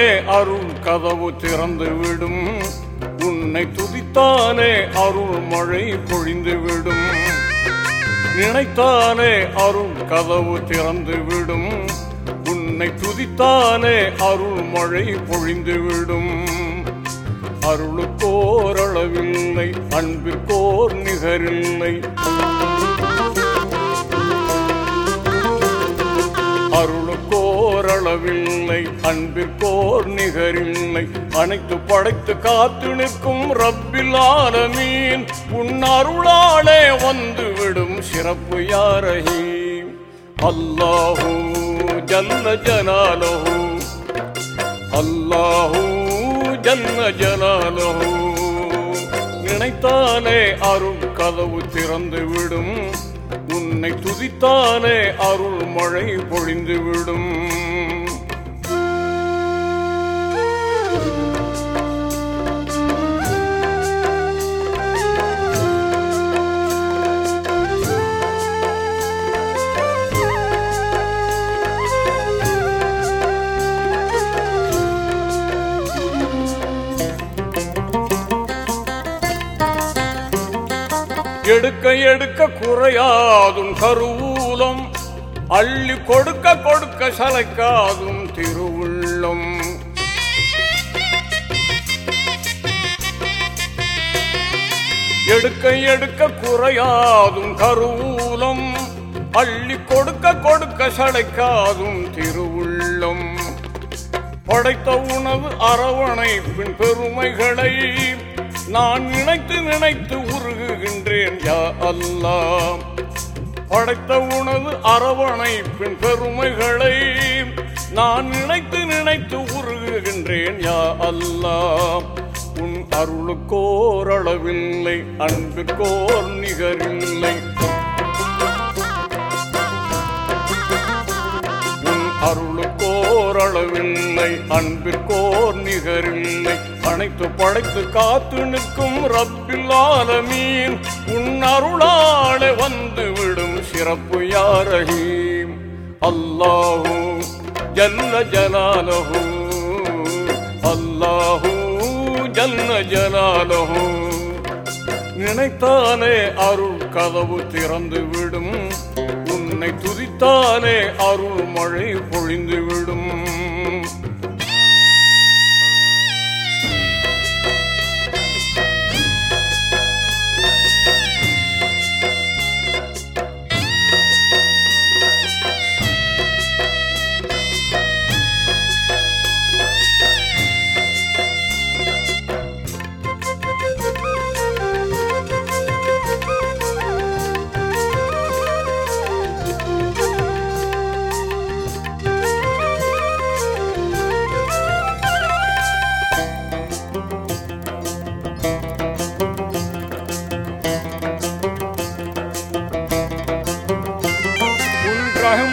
துதித்தாலே அருள் கதவு திறந்துவிடும் உன்னை துதித்தாலே அருள் மழை பொழிந்துவிடும் நினைத்தாலே அருள் கதவு திறந்துவிடும் உன்னை துதித்தாலே அருள் மழை பொழிந்துவிடும் அருளுக்கோரளவில்லை அன்பிற்கோர் நிகரில்லை. அருளுக்கு ஓரளவில்லை அன்பிற்கோர் நிகரில்லை. அனைத்து படைத்து காத்து நிற்கும் ரப்பில் ஆலமீன். உன் அருளாலே வந்து விடும் சிறப்பு யாரஹி அல்லாஹூ ஜன்ன ஜனாலஹூ அல்லாஹூ ஜன்ன ஜனாலஹூ நினைத்தாலே அருள் கதவு திறந்து விடும் உன்னை துதித்தாலே அருள்மழை பொழிந்துவிடும். எடுக்க எடுக்க குறையாதும் கருவூலம். அள்ளி கொடுக்க கொடுக்க சலைக்காதும் திருவுள்ளம். எடுக்க எடுக்க குறையாதும் கருவூலம். அள்ளி கொடுக்க கொடுக்க சடைக்காதும் திருவுள்ளம். படைத்த உணவு அரவணைப்பின் பெருமைகளை நான் நினைத்து நினைத்து உருகுகின்றேன் யா அல்லா படைத்த உணவு அரவணைப்பின் பெருமைகளை நான் நினைத்து நினைத்து உருகுகின்றேன் யா அல்லா உன் அருளுக்கோரளவில்லை அன்புக்கோர் நிகரில்லை. உன் அருளுக்கோரளவில்லை அன்பிற்கோர் நிகரில்லை. அனைத்து படைத்து காத்து நிற்கும் ரப்பில்லாத மீன். உன் அருளாலே வந்து விடும் சிறப்பு யாரஹீம் அல்லாஹூ ஜல்ல ஜலாலஹூ அல்லாஹூ ஜல்ல ஜலாலஹூ நினைத்தானே அருள் கதவு திறந்து விடும். உன்னை துதித்தானே அருள் மழை பொழிந்து விடும்.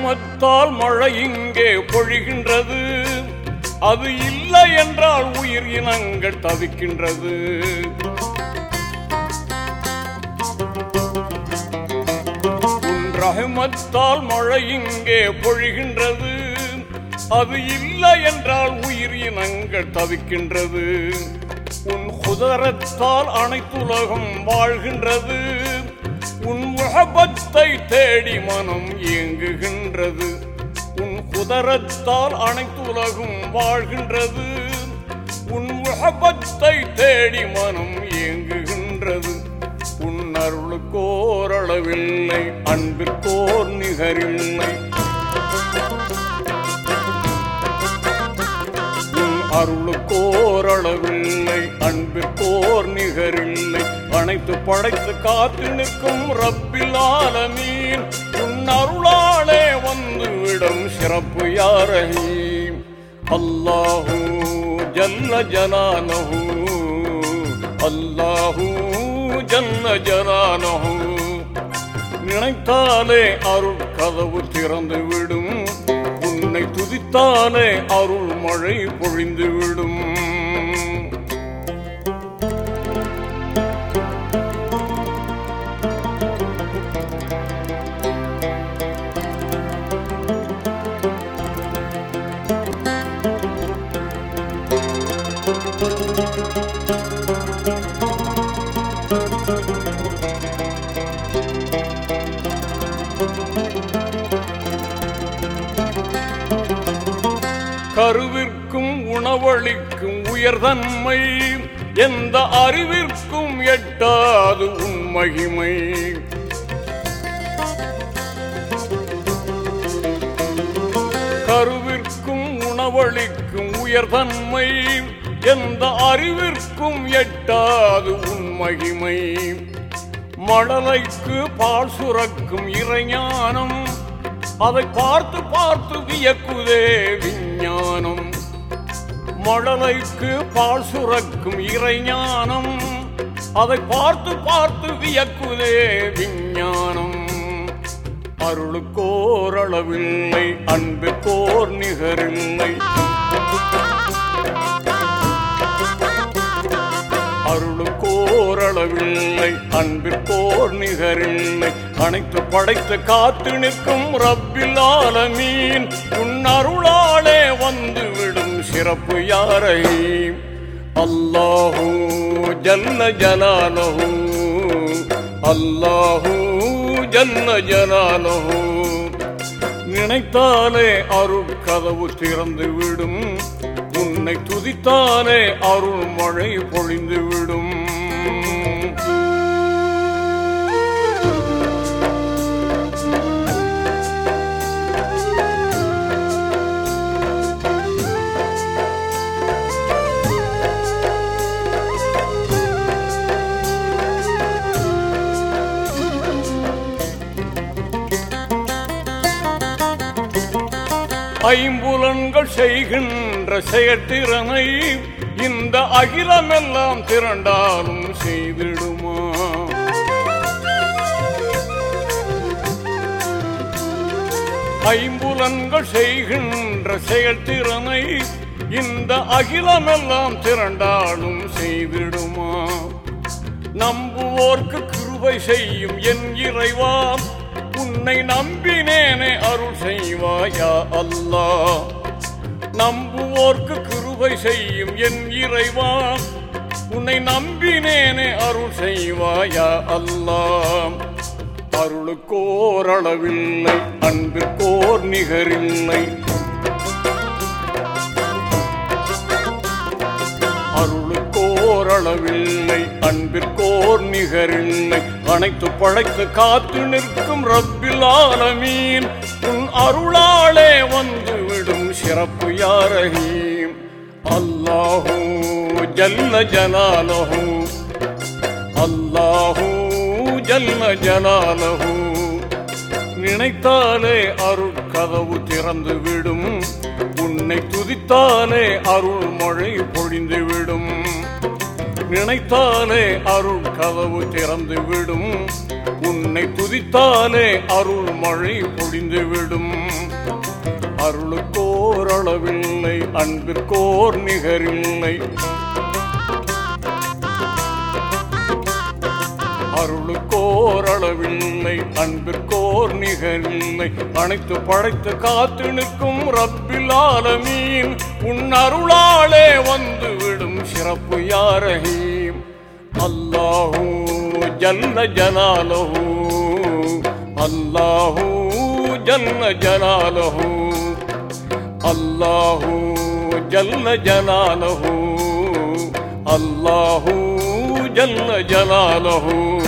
ரஹமத்தால் மழை இங்கே பொழிகின்றது. அது இல்லை என்றால் உயிர் இனங்கள் தவிக்கின்றது. உன் ரஹமத்தால் மழை இங்கே பொழிகின்றது. அது இல்லை என்றால் உயிர் இனங்கள் தவிக்கின்றது. உன் குதரத்தால் அனைத்துலகம் வாழ்கின்றது. உன் முகபத்தை தேடி மனம் இயங்குகின்றது உன் குதரத்தால் அனைத்துலகும் வாழ்கின்றது. உன் முகபத்தை தேடி மனம் இயங்குகின்றது உன் அருளுக்கோரளவில்லை அன்பிற்கோர் நிகரில்லை. உன் அருளுக்கோரளவில்லை அன்பிற்கோர் அனைத்து படைத்து காத்து நிற்கும் ரப்பில் ஆலமீன் உன் அருளாலே வந்துவிடும் சிறப்பு யாரஹீம்? அல்லாஹூ ஜல்ல ஜனானஹூ அல்லாஹூ ஜன்ன ஜனானஹூ நினைத்தாலே அருள் கதவு திறந்து விடும். உன்னை துதித்தாலே அருள் மழை பொழிந்து விடும். கருவிற்கும் உணவளிக்கும் உயர்தன்மை எந்த அறிவிற்கும் எட்டாது உண்மகிமை உணவளிக்கும் உயர்தன்மை எந்த அறிவிற்கும் எட்டாது உன் மகிமை. மழலைக்கு பால் சுரக்கும் இறைஞானம் அதை பார்த்து பார்த்து வியக்குதே விஞ்ஞானம். மழலைக்கு பால் சுரக்கும் இறைஞானம் அதை பார்த்து பார்த்து வியக்குதே விஞ்ஞானம். அருளுக்கோர் அளவில்லை அன்புக்கோர் நிகரில்லை. அருளுக்கோர் அளவில்லை அன்பிற்கோர் நிகரில்லை. அனைத்து படைத்து காத்து நிற்கும் ரப்பில் ஆலமீன் உன் அருளாலே வந்துவிடும் சிறப்பு யாரை அல்லாஹூ ஜல்ல ஜலாலஹூ அல்லாஹூ ஜன்ன ஜலாலஹூ நினைத்தாலே அருள் கதவு திறந்து விடும். உன்னை துதித்தாலே அருள் மழை பொழிந்து விடும். ஐம்புலன்கள் செய்கின்ற செயற்திறனை இந்த அகிலமெல்லாம் திரண்டாலும் செய்திடுமா? ஐம்புலன்கள் செய்கின்ற செயற்திறனை இந்த அகிலமெல்லாம் திரண்டாலும் செய்திடுமா? நம்புவோர்க்கு கிருபை செய்யும் என் இறைவான் உன்னை நம்பினேனே அருள் செய்வாயா அல்லாஹ் நம்புவோர்க்கு கிருபை செய்யும் என் இறைவா. உன்னை நம்பினேனே அருள் செய்வாயா அல்லா? அருளுக்கோர் அளவில்லை அன்பிற்கோர் நிகரில்லை. அருளுக்கோர் ஓரளவில்லை. அன்பிற்கோர் நிகரில்லை. அனைத்து பழைத்து காத்து நிற்கும் ரப்பில் ஆலமீன். உன் அருளாலே வந்துவிடும் சிறப்பு யாரகீம்? அல்லாஹூ ஜல்ல ஜலாலஹூ. அல்லாஹூ ஜல்ல ஜலாலஹூ. நினைத்தாலே அருள் கதவு திறந்து விடும். உன்னை துதித்தாலே அருள் மழை பொழிந்து விடும் நினைத்தாலே அருள் கதவு திறந்து விடும். உன்னை துதித்தாலே அருள் மழை பொழிந்து விடும். அருளுக்கோர் அளவில்லை அன்பிற்கோர் நிகரில்லை. அருளுக்கோரளவில்லை அன்பிற்கோர் நிகரில்லை அனைத்து படைத்து காத்து நிற்கும் ரப்பில் ஆலமீன். உன் அருளாலே வந்து விடும் சிறப்பு யாரஹீம் அல்லாஹூ ஜல்ல ஜலாலஹூ. அல்லாஹூ ஜல்ல ஜலாலஹூ. அல்லாஹூ ஜல்ல ஜலாலஹூ. அல்லாஹூ ஜல்ல ஜலாலஹூ.